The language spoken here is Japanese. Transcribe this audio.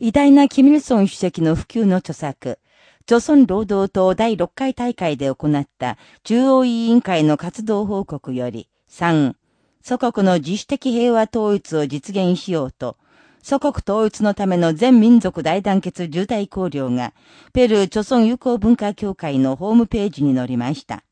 偉大なキミルソン主席の普及の著作、朝鮮労働党第6回大会で行った中央委員会の活動報告より、3、祖国の自主的平和統一を実現しようと、祖国統一のための全民族大団結重大綱領が、ペルー朝鮮友好文化協会のホームページに載りました。